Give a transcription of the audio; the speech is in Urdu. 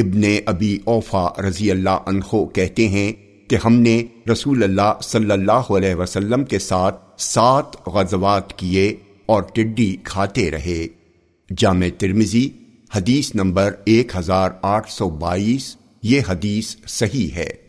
ابن ابی اوفا رضی اللہ عنہ کہتے ہیں کہ ہم نے رسول اللہ صلی اللہ علیہ وسلم کے ساتھ سات غزوات کیے اور ٹڈی کھاتے رہے۔ جامع ترمزی حدیث نمبر ایک ہزار آٹھ سو بائیس، یہ حدیث صحیح ہے۔